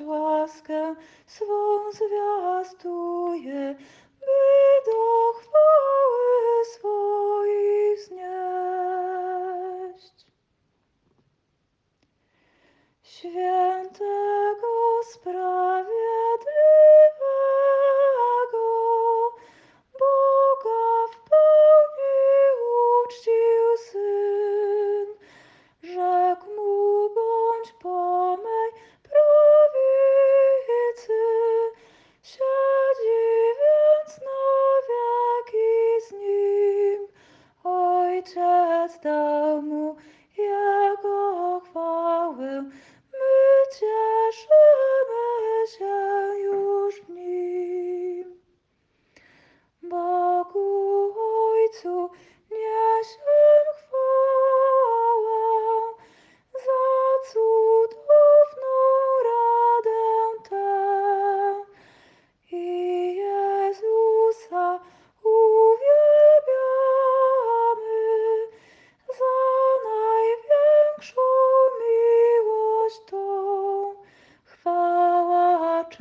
Łaskę swą zwiastuje, está.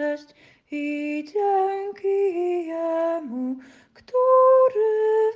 cześć i dzięki Jemu, który